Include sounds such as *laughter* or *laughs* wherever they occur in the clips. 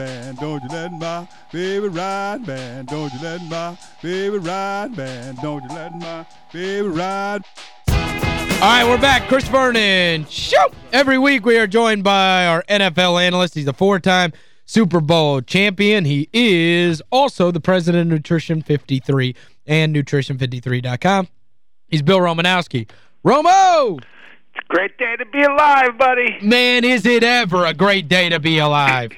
man. Don't you let my baby ride, man. Don't you let my baby ride, man. Don't you let my baby ride. All right, we're back. Chris Vernon. Show. Every week we are joined by our NFL analyst. He's a four-time Super Bowl champion. He is also the president of Nutrition 53 and Nutrition53.com. He's Bill Romanowski. Romo! It's a great day to be alive, buddy. Man, is it ever a great day to be alive.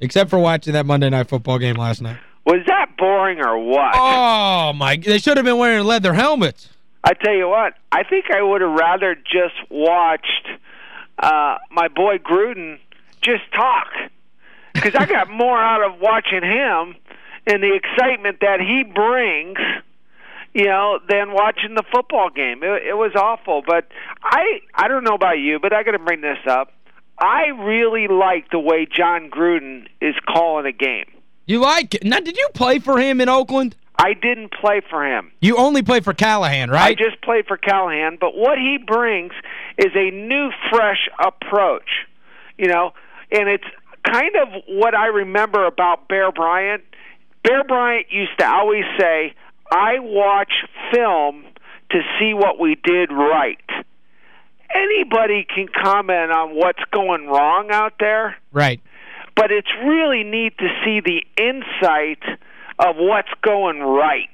Except for watching that Monday Night Football game last night. Was that boring or what? Oh, my. They should have been wearing leather helmets. I tell you what, I think I would have rather just watched uh, my boy Gruden just talk. Because I got *laughs* more out of watching him and the excitement that he brings you know, than watching the football game. It, it was awful, but I I don't know about you, but I got to bring this up. I really like the way Jon Gruden is calling a game. You like it? Now, did you play for him in Oakland? I didn't play for him. You only played for Callahan, right? I just played for Callahan, but what he brings is a new, fresh approach. You know, and it's kind of what I remember about Bear Bryant. Bear Bryant used to always say, I watch film to see what we did right. Anybody can comment on what's going wrong out there. Right. But it's really neat to see the insight of what's going right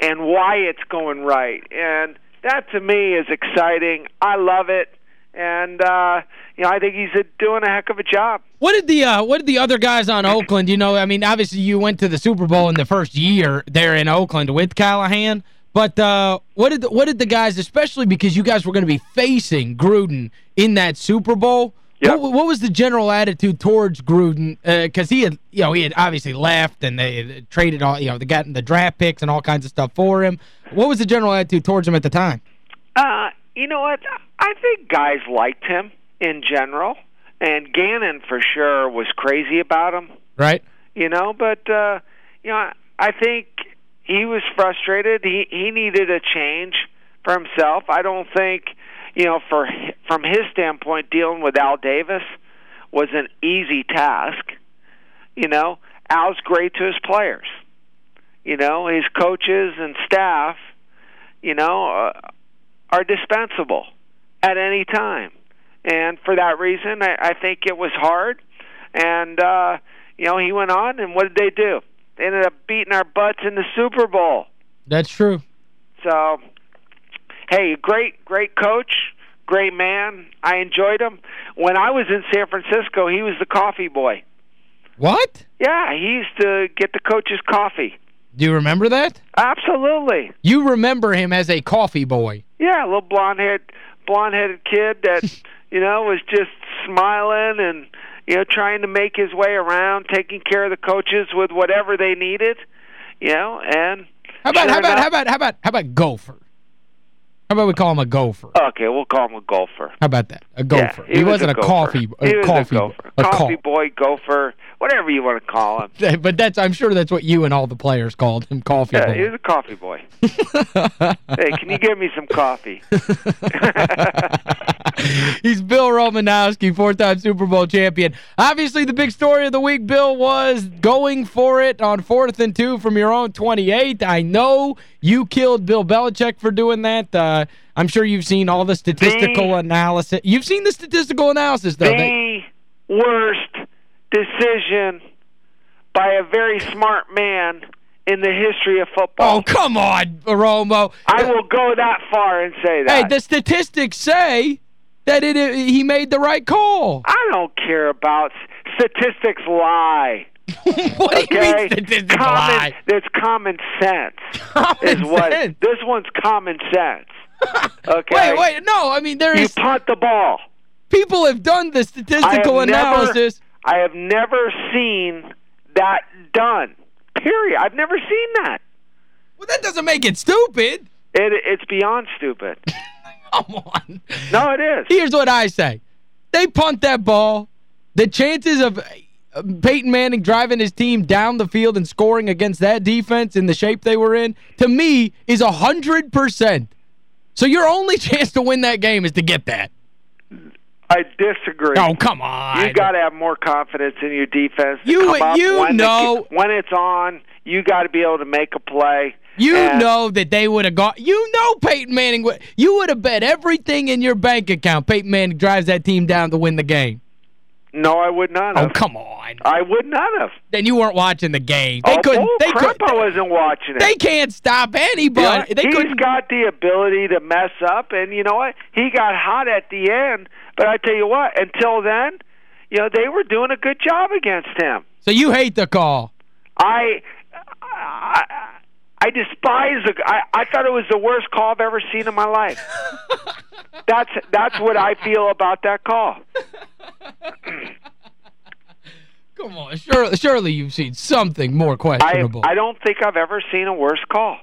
and why it's going right. And that to me is exciting. I love it. And uh, you know, I think he's doing a heck of a job. What did the uh, what did the other guys on Oakland, you know, I mean, obviously you went to the Super Bowl in the first year there in Oakland with Callahan, but uh, what did the, what did the guys, especially because you guys were going to be facing Gruden in that Super Bowl, Yep. what, what was the general attitude towards Gruden? Because he had, you know, he had obviously left and they had traded all, you know, they got the draft picks and all kinds of stuff for him. What was the general attitude towards him at the time? Uh, you know what? I think guys liked him in general, and Gannon for sure was crazy about him. Right? You know, but uh, you know, I think he was frustrated. He he needed a change for himself. I don't think, you know, for from his standpoint, dealing with Al Davis was an easy task. You know, Al's great to his players. You know, his coaches and staff, you know, uh, are dispensable at any time. And for that reason, I, I think it was hard. And, uh, you know, he went on, and what did they do? They ended up beating our butts in the Super Bowl. That's true. So, hey, great, great coach, great man. I enjoyed him. When I was in San Francisco, he was the coffee boy. What? Yeah, he used to get the coach's coffee. Do you remember that? Absolutely. You remember him as a coffee boy. Yeah, a little blonde-head, blonde-headed kid that *laughs* you know was just smiling and you know trying to make his way around, taking care of the coaches with whatever they needed. You know, and How about sure how about enough- how about how about how about gopher? How about we call him a gopher? Okay, we'll call him a golfer. How about that? A gopher. Yeah, he, was wasn't a, a, coffee a he was coffee a gopher. a coffee co- boy, gopher, whatever you want to call him. *laughs* But that's I'm sure that's what you and all the players called him, coffee Yeah, boy. he was a coffee boy. *laughs* hey, can you give me some coffee? *laughs* *laughs* He's Bill Romanowski, four-time Super Bowl champion. Obviously, the big story of the week, Bill, was going for it on fourth and two from your own 28. I know you killed Bill Belichick for doing that. Uh, I'm sure you've seen all the statistical The- analysis. You've seen the statistical analysis, though. They- the worst decision by a very smart man in the history of football. oh, come on, Romo. I will go that far and say that. Hey, the statistics say that it he made the right call. I don't care about statistics lie. *laughs* what do you mean statistics common, lie? There's common sense. *laughs* Common is what sense. this one's common sense. *laughs* Okay. Wait, wait, no, I mean there You is punt the ball. people have done the I statistical never- analysis. I have never seen that done. Period. I've never seen that. Well, that doesn't make it stupid. It it's beyond stupid. Come on. No, it is. Here's what I say. They punt that ball. The chances of uh, Peyton Manning driving his team down the field and scoring against that defense in the shape they were in, to me, is 100%. So your only *laughs* chance to win that game is to get that. I disagree. Oh, come on. You got to have more confidence in your defense. You- you when know- when it's on, you got to be able to make a play. You know that they would have gone. You know Peyton Manning would. You would have bet everything in your bank account Peyton Manning drives that team down to win the game. No, I would not Oh, come on. I would not have. Then you weren't watching the game. They oh, couldn't bull they crap, couldn't I wasn't watching it. They can't stop anybody. they he's couldn't got the ability to mess up, and you know what? He got hot at the end, but I tell you what, until then, you know, they were doing a good job against him. So you hate the call. I, I, I despise the. I, I thought it was the worst call I've ever seen in my life. *laughs* that's that's what I feel about that call. *clears throat* Come on. Surely, surely you've seen something more questionable. I don't think I've ever seen a worse call.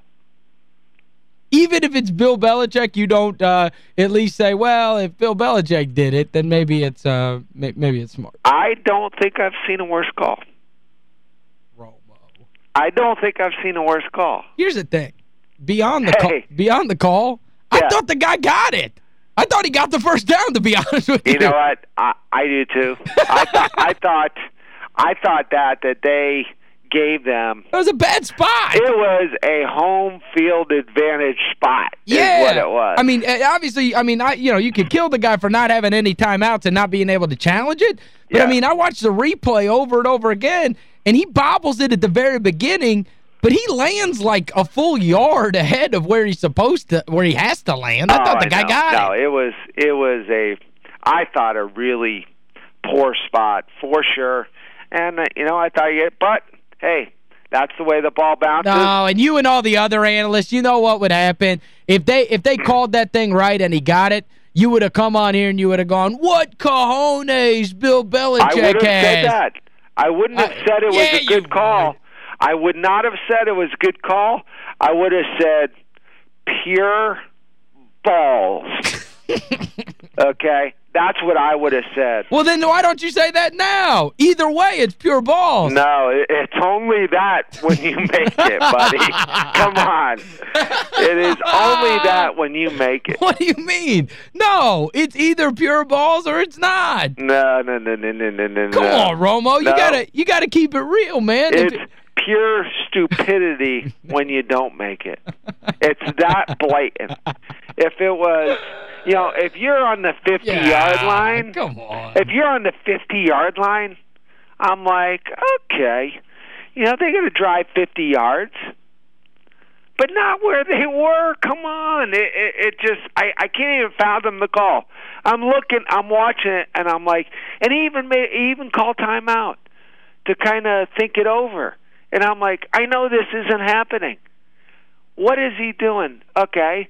Even if it's Bill Belichick, you don't uh, at least say, well, if Bill Belichick did it, then maybe it's uh maybe it's smart. I don't think I've seen a worse call. I don't think I've seen a worse call. Here's the thing. Beyond the call, beyond the call, I thought the guy got it. I thought he got the first down to be *laughs* honest with you. You know what? I I do too. I thought I thought I thought that that they gave them It was a bad spot. it was a home field advantage spot yeah. is what it was. I mean, eh, obviously, I mean, I you know, you could kill the guy for not having any timeouts and not being able to challenge it. But, I mean, I watched the replay over and over again, and he bobbles it at the very beginning, but he lands like a full yard ahead of where he's supposed to, where he has to land. I Oh, thought the guy got no, it. it was it was a I thought a really poor spot for sure. And uh, you know, I thought you but hey, that's the way the ball bounces. No, and you and all the other analysts, you know what would happen? If they if they called that thing right and he got it, you would have come on here and you would have gone, what cojones Bill Belichick I would have has. said that. I wouldn't have said it was yeah, a good call. would. I would not have said it was a good call. I would have said pure balls. *laughs* okay? That's what I would have said. Well, then why don't you say that now? Either way, it's pure balls. No, it's only that when you make *laughs* it, buddy. Come on. It is only that when you make it. What do you mean? No, it's either pure balls or it's not. No, no, no, no, no, no, no. Come on, Romo. You No. gotta you gotta keep it real, man. It's it- pure stupidity when you don't make it. It's that blatant. If it was, you know, if you're on the 50 Yeah, yard line, Come on. if you're on the 50 yard line, I'm like, okay, you know, they're going to drive 50 yards, but not where they were. Come on, it, it, it just, I, I can't even fathom the call. I'm looking, I'm watching it, and I'm like, and he even made, he even called timeout to kind of think it over, and I'm like, I know this isn't happening. What is he doing? Okay.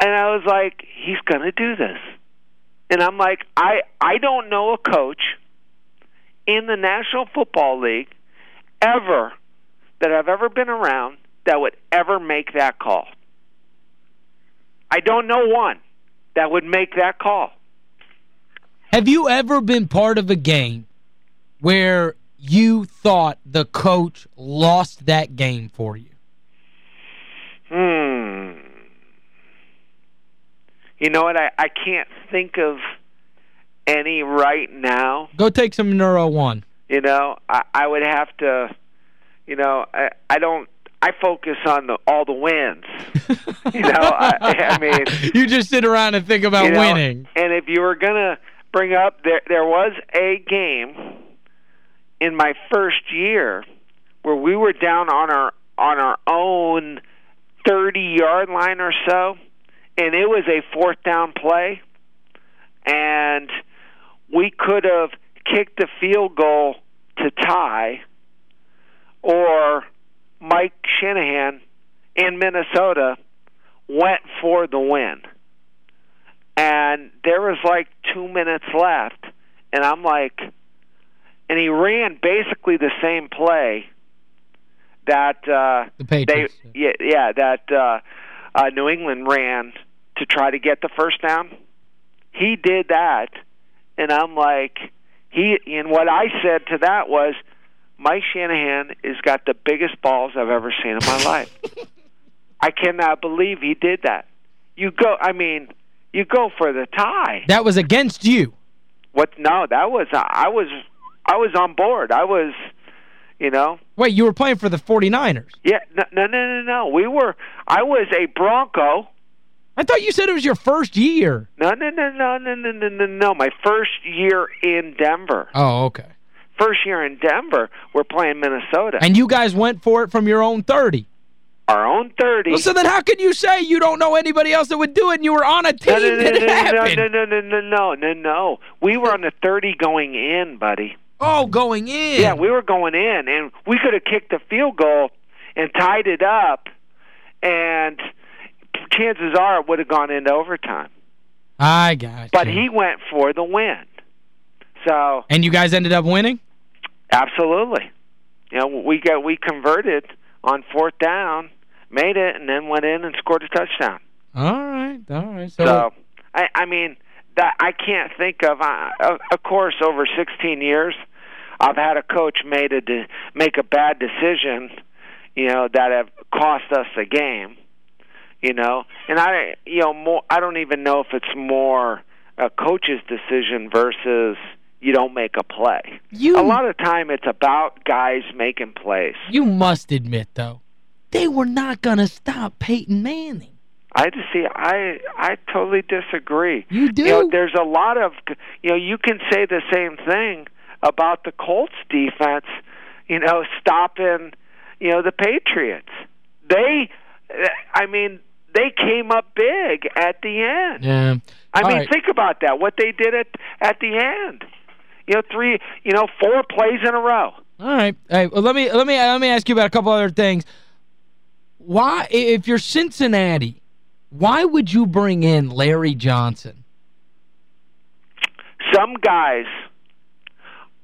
And I was like, he's going to do this. And I'm like, I I don't know a coach in the National Football League ever that I've ever been around that would ever make that call. I don't know one that would make that call. Have you ever been part of a game where you thought the coach lost that game for you? Hmm. You know what? I I can't think of any right now. Go take some Neuro 1. You know, I I would have to. You know, I I don't. I focus on the all the wins. *laughs* You know, I, I mean, *laughs* you just sit around and think about you know, winning. And if you were gonna bring up there, there was a game in my first year where we were down on our on our own thirty yard line or so, and it was a fourth down play, and we could have kicked the field goal to tie, or Mike Shanahan in Minnesota went for the win. And there was like two minutes left, and I'm like, and he ran basically the same play that uh, The they, Patriots. yeah, yeah, that uh, uh, New England ran to try to get the first down. He did that, and I'm like, he. And what I said to that was, Mike Shanahan has got the biggest balls I've ever seen in my *laughs* life. I cannot believe he did that. You go. I mean, you go for the tie. That was against you. What? No, that was I was I was on board. I was, you know. Wait, you were playing for the 49ers. Yeah, no, no, no, no, no. We were. I was a Bronco. I thought you said it was your first year. No, no, no, no, no, no, no, no, no. My first year in Denver. Oh, okay. First year in Denver, we're playing Minnesota. And you guys went for it from your own 30. Our own 30. Well, so then how can you say you don't know anybody else that would do it and you were on a team no, no, no, that no, happened? No, no, no, no, no, no, no. We were on the 30 going in, buddy. Oh, going in. Yeah, we were going in, and we could have kicked a field goal and tied it up, and chances are it would have gone into overtime. I got But you. he went for the win. So And you guys ended up winning? absolutely, you know, we got we converted on fourth down, made it, and then went in and scored a touchdown. All right, all right. So, So, I, I mean, that I can't think of. Of- of course, over 16 years, I've had a coach made a de- make a bad decision, you know, that have cost us a game. You know, and I, you know, more. I don't even know if it's more a coach's decision versus you don't make a play. you A lot of time, it's about guys making plays. you must admit though, they were not going to stop Peyton Manning. I just see. I I totally disagree. You do? You know, there's a lot of. You know, you can say the same thing about the Colts defense. You know, stopping. You know, the Patriots. They. I mean, they came up big at the end. Yeah. I All mean, right. think about that. What they did at at the end. You know, three. You know, four plays in a row. All right. Hey, well, let me let me let me ask you about a couple other things. Why if you're Cincinnati, why would you bring in Larry Johnson? Some guys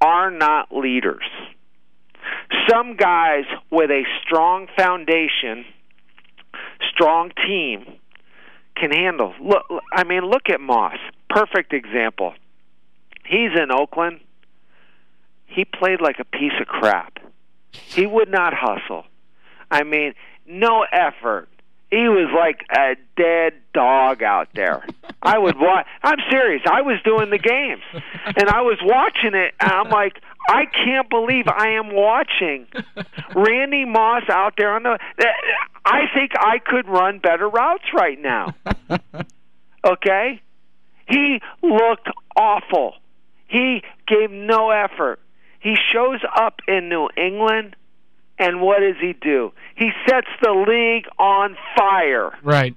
are not leaders. Some guys with a strong foundation, strong team can handle. Look I mean look at Moss. Perfect example. He's in Oakland. He played like a piece of crap. He would not hustle. I mean, no effort. He was like a dead dog out there. I would watch. I'm serious. I was doing the games, and I was watching it, and I'm like, I can't believe I am watching Randy Moss out there on the. I think I could run better routes right now. Okay, he looked awful. He gave no effort. He shows up in New England, and what does he do? He sets the league on fire. Right.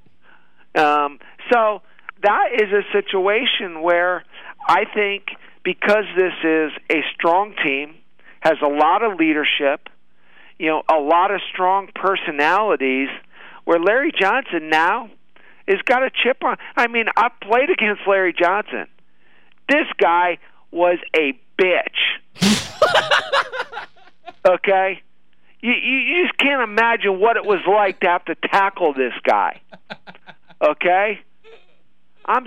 Um, so that is a situation where I think because this is a strong team, has a lot of leadership, you know, a lot of strong personalities, where Larry Johnson now has got a chip on. I mean, I played against Larry Johnson. This guy was a bitch. *laughs* okay? You, you just can't imagine what it was like to have to tackle this guy. Okay? I'm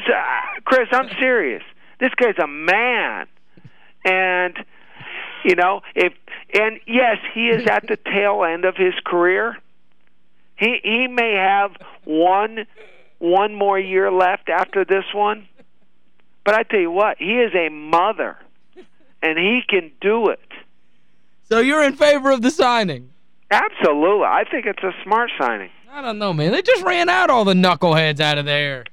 Chris, I'm serious. This guy's a man. And you know, if and yes, he is at the tail end of his career. He he may have one one more year left after this one. But I tell you what, he is a mother and he can do it. So you're in favor of the signing? Absolutely. I think it's a smart signing. I don't know, man. They just ran out all the knuckleheads out of there.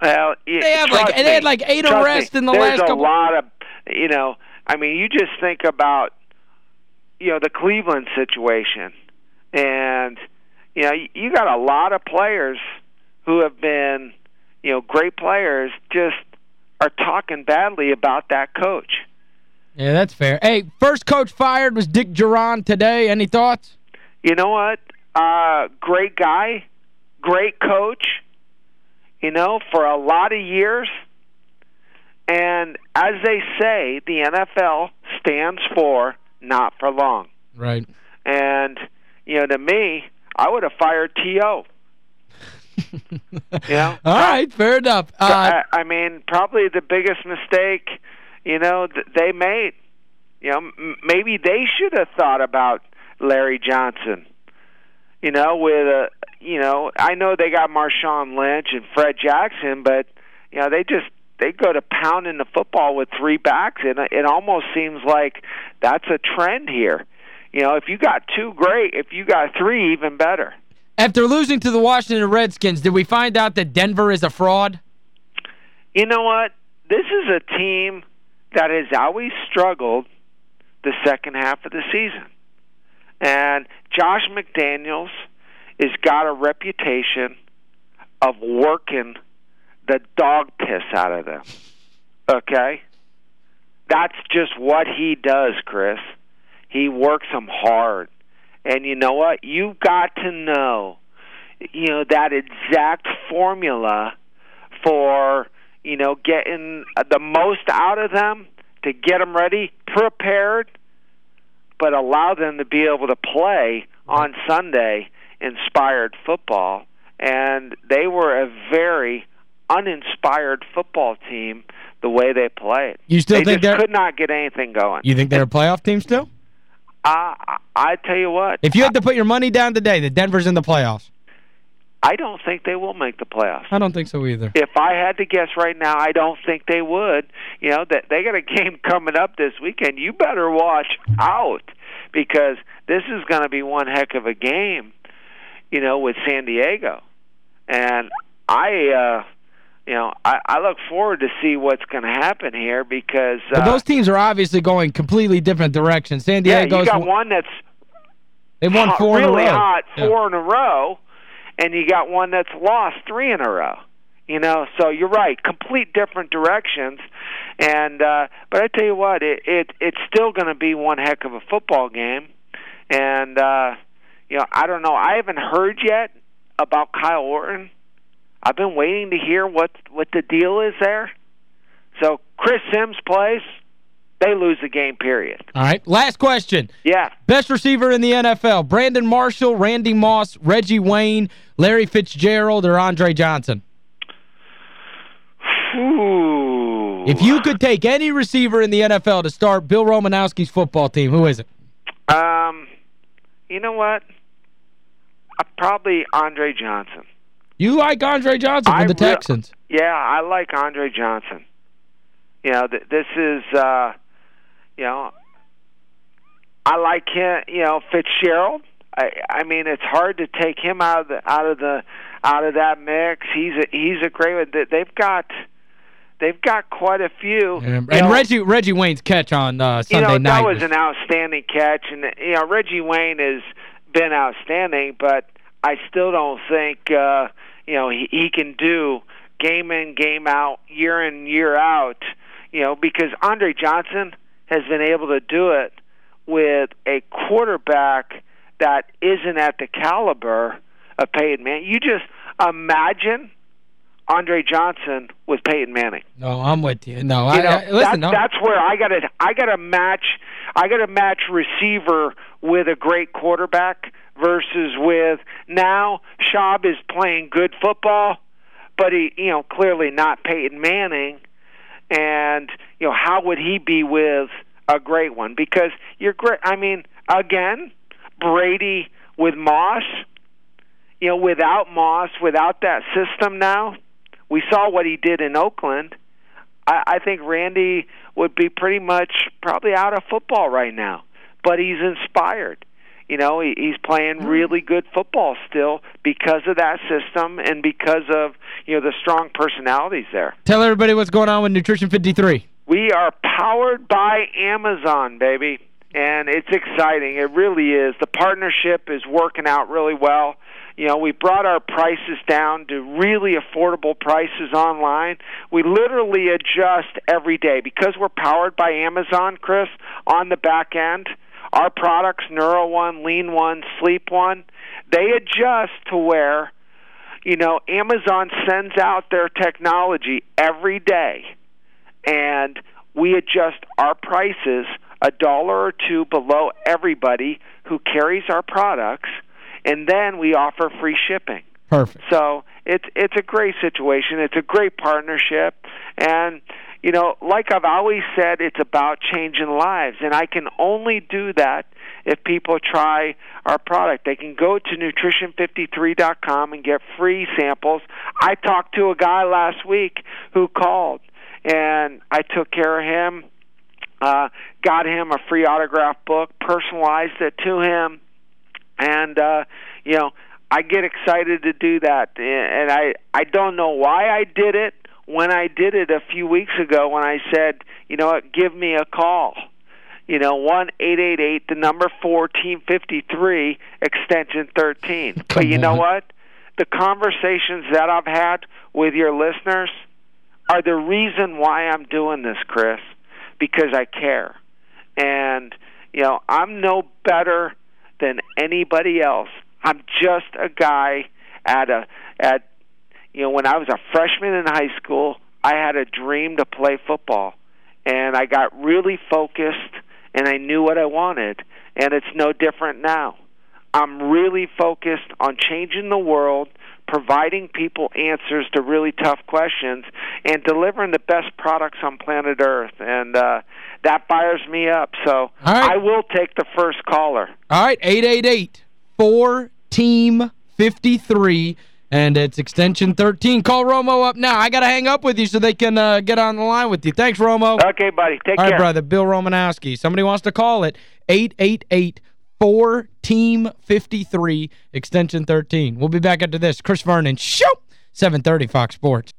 Well, y- They have like trust they had like eight trust arrests me, in the there's last a lot of you know, I mean, you just think about you know, the Cleveland situation and you know, you got a lot of players who have been, you know, great players just are talking badly about that coach. Yeah, that's fair. Hey, first coach fired was Dick Jauron today. Any thoughts? You know what? Uh great guy, great coach, you know, for a lot of years. And as they say, the NFL stands for not for long. Right. And you know, to me, I would have fired T.O. *laughs* Yeah. All right, fair enough. Uh, I, I mean, probably the biggest mistake, you know, they made. You know, maybe they should have thought about Larry Johnson. You know, with a, you know, I know they got Marshawn Lynch and Fred Jackson, but you know, they just they go to pounding the football with three backs, and it almost seems like that's a trend here. You know, if you got two, great. If you got three, even better. After losing to the Washington Redskins, did we find out that Denver is a fraud? You know what? This is a team that has always struggled the second half of the season. And Josh McDaniels has got a reputation of working the dog piss out of them. Okay? That's just what he does, Chris. He works them hard. And you know what? You've got to know, you know, that exact formula for, you know, getting the most out of them to get them ready, prepared, but allow them to be able to play on Sunday inspired football. And they were a very uninspired football team the way they played. You still they think they could not get anything going. You think they're a playoff team still? I I tell you what. If you had to put your money down today that Denver's in the playoffs. I don't think they will make the playoffs. I don't think so either. If I had to guess right now, I don't think they would. You know, that they got a *laughs* game coming up this weekend. You better watch out because this is going to be one heck of a game, you know, with San Diego. And I uh you know, I, I look forward to see what's going to happen here because uh, those teams are obviously going completely different directions. San Diego's yeah, you got one that's they won four really in a row. hot Yeah. four in a row, and you got one that's lost three in a row. You know, so you're right, complete different directions. And uh but I tell you what, it, it it's still going to be one heck of a football game. And uh you know, I don't know. I haven't heard yet about Kyle Orton. I've been waiting to hear what what the deal is there. So Chris Sims plays, they lose the game period. All right, last question. Yeah. Best receiver in the NFL, Brandon Marshall, Randy Moss, Reggie Wayne, Larry Fitzgerald, or Andre Johnson? Ooh. If you could take any receiver in the NFL to start Bill Romanowski's football team, who is it? Um, you know what? Uh, probably Andre Johnson. You like Andre Johnson I from the Texans. Yeah, I like Andre Johnson. You know, th- this is, uh, you know, I like him. You know, Fitzgerald. I, I mean, it's hard to take him out of the out of the out of that mix. He's a he's a great one. They- They've got they've got quite a few. And, You know, Reggie Reggie Wayne's catch on uh, you Sunday know, night. that was an outstanding catch, and you know Reggie Wayne has been outstanding, but I still don't think uh, you know he, he can do game in, game out, year in, year out. You know, because Andre Johnson has been able to do it with a quarterback that isn't at the caliber of Peyton Manning. You just imagine Andre Johnson with Peyton Manning. No, I'm with you. No, You I, know, I, listen, that, no. that's where I got to I got to match I got to match receiver with a great quarterback versus with now Schaub is playing good football, but he you know clearly not Peyton Manning, and you know how would he be with a great one because you're great. I mean again, Brady with Moss, you know without Moss without that system now, we saw what he did in Oakland. I, I think Randy would be pretty much probably out of football right now, but he's inspired. You know, he, he's playing mm. really good football still because of that system and because of you know the strong personalities there. Tell everybody what's going on with Nutrition 53. We are powered by Amazon, baby, and it's exciting. It really is. The partnership is working out really well. You know, we brought our prices down to really affordable prices online. We literally adjust every day because we're powered by Amazon, Chris, on the back end. Our products, Neuro One, Lean One, Sleep One, they adjust to where, you know, Amazon sends out their technology every day and we adjust our prices a dollar or two below everybody who carries our products, and then we offer free shipping. Perfect. So it's it's a great situation. It's a great partnership, and you know, like I've always said, it's about changing lives, and I can only do that if people try our product. They can go to nutrition53.com and get free samples. I talked to a guy last week who called, and I took care of him. Uh, got him a free autograph book, personalized it to him, and uh, you know I get excited to do that, and I I don't know why I did it when I did it a few weeks ago when I said, you know what, give me a call. You know, one eight eight eight, the number four, team fifty three, extension thirteen. Come but you know what? The conversations that I've had with your listeners are the reason why I'm doing this, Chris, because I care. And, you know, I'm no better than anybody else. I'm just a guy at a at you know, when I was a freshman in high school, I had a dream to play football. And I got really focused and I knew what I wanted. And it's no different now. I'm really focused on changing the world, providing people answers to really tough questions, and delivering the best products on planet Earth. And uh, that fires me up. So right. I will take the first caller. All right, 888-4-TEAM-53, and it's extension 13. Call Romo up now. I got to hang up with you so they can uh, get on the line with you. Thanks, Romo. Okay, buddy. Take All right, care. brother. Bill Romanowski. Somebody wants to call it. 888-4-TEAM-53, extension 13. We'll be back after this. Chris Vernon, show 730 Fox Sports.